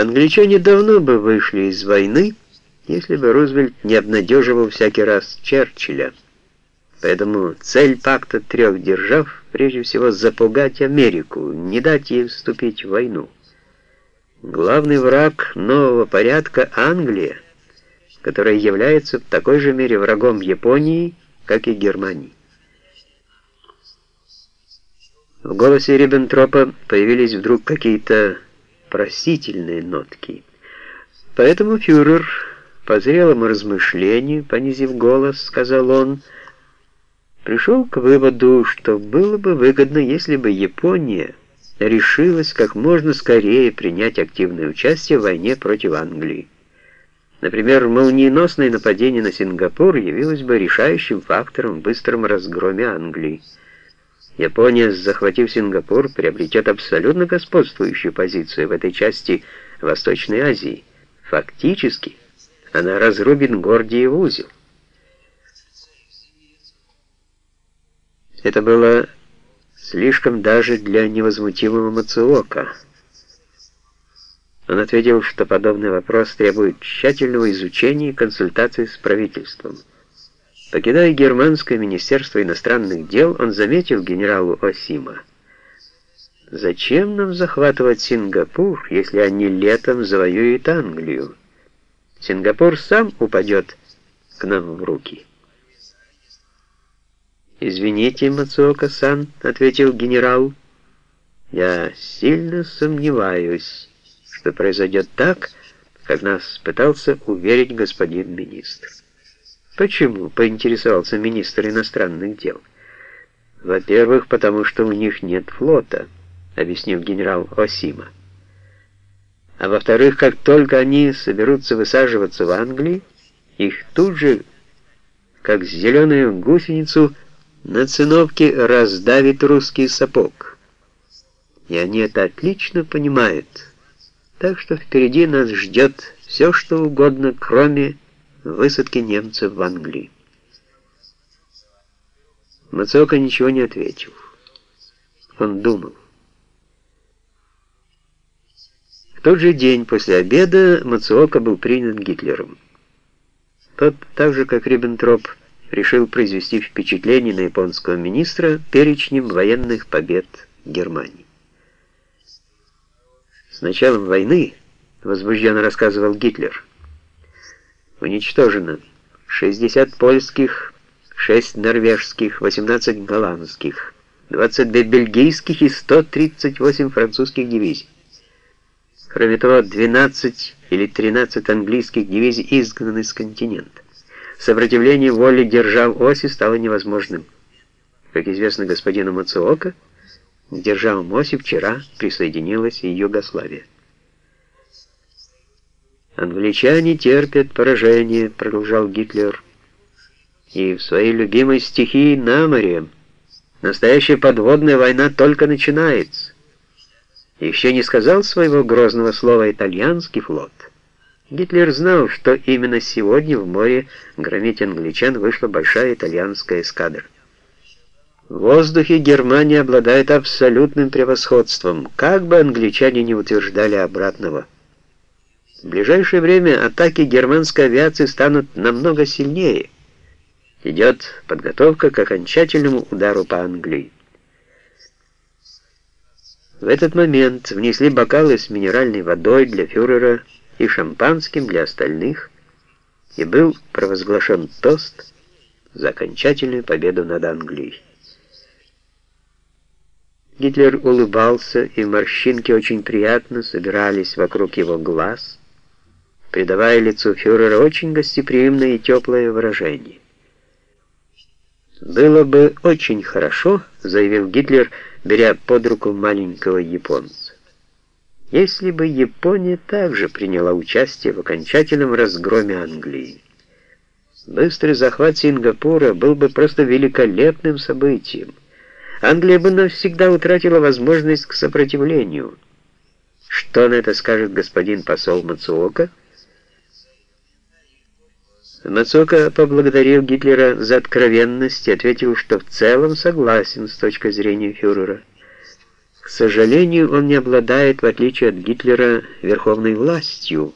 Англичане давно бы вышли из войны, если бы Рузвельт не обнадеживал всякий раз Черчилля. Поэтому цель пакта трех держав прежде всего запугать Америку, не дать ей вступить в войну. Главный враг нового порядка — Англия, которая является в такой же мере врагом Японии, как и Германии. В голосе Риббентропа появились вдруг какие-то просительные нотки. Поэтому фюрер, по зрелому размышлению, понизив голос, сказал он, пришел к выводу, что было бы выгодно, если бы Япония решилась как можно скорее принять активное участие в войне против Англии. Например, молниеносное нападение на Сингапур явилось бы решающим фактором в быстром разгроме Англии. Япония, захватив Сингапур, приобретет абсолютно господствующую позицию в этой части Восточной Азии. Фактически, она разрубит Гордиев узел. Это было слишком даже для невозмутимого Мацуока. Он ответил, что подобный вопрос требует тщательного изучения и консультации с правительством. Покидая германское министерство иностранных дел, он заметил генералу Осима. «Зачем нам захватывать Сингапур, если они летом завоюют Англию? Сингапур сам упадет к нам в руки». «Извините, Мацуока-сан», — ответил генерал, — «я сильно сомневаюсь, что произойдет так, как нас пытался уверить господин министр». Почему? поинтересовался министр иностранных дел. Во-первых, потому что у них нет флота, объяснил генерал Осима. А во-вторых, как только они соберутся высаживаться в Англии, их тут же, как зеленую гусеницу, на циновке раздавит русский сапог. И они это отлично понимают. Так что впереди нас ждет все, что угодно, кроме высадки немцев в Англии. Мацока ничего не ответил. Он думал. В тот же день после обеда Мацуока был принят Гитлером. Тот, так же как Риббентроп, решил произвести впечатление на японского министра перечнем военных побед Германии. С началом войны, возбужденно рассказывал Гитлер, уничтожено 60 польских, 6 норвежских, 18 голландских, 22 бельгийских и 138 французских дивизий. Кроме того, 12 или 13 английских дивизий изгнаны с континента. Сопротивление воли держав оси стало невозможным. Как известно господину Мацуока, к державам оси вчера присоединилась и Югославия. «Англичане терпят поражение», — продолжал Гитлер. «И в своей любимой стихии на море настоящая подводная война только начинается. Еще не сказал своего грозного слова итальянский флот». Гитлер знал, что именно сегодня в море громить англичан вышла большая итальянская эскадра. В воздухе Германия обладает абсолютным превосходством, как бы англичане не утверждали обратного. В ближайшее время атаки германской авиации станут намного сильнее. Идет подготовка к окончательному удару по Англии. В этот момент внесли бокалы с минеральной водой для фюрера и шампанским для остальных, и был провозглашен тост за окончательную победу над Англией. Гитлер улыбался, и морщинки очень приятно собирались вокруг его глаз, придавая лицу фюрера очень гостеприимное и теплое выражение. «Было бы очень хорошо», — заявил Гитлер, беря под руку маленького японца, «если бы Япония также приняла участие в окончательном разгроме Англии. Быстрый захват Сингапура был бы просто великолепным событием. Англия бы навсегда утратила возможность к сопротивлению». Что на это скажет господин посол Мацуока? Мацока поблагодарил Гитлера за откровенность и ответил, что в целом согласен с точки зрения фюрера. К сожалению, он не обладает, в отличие от Гитлера, верховной властью,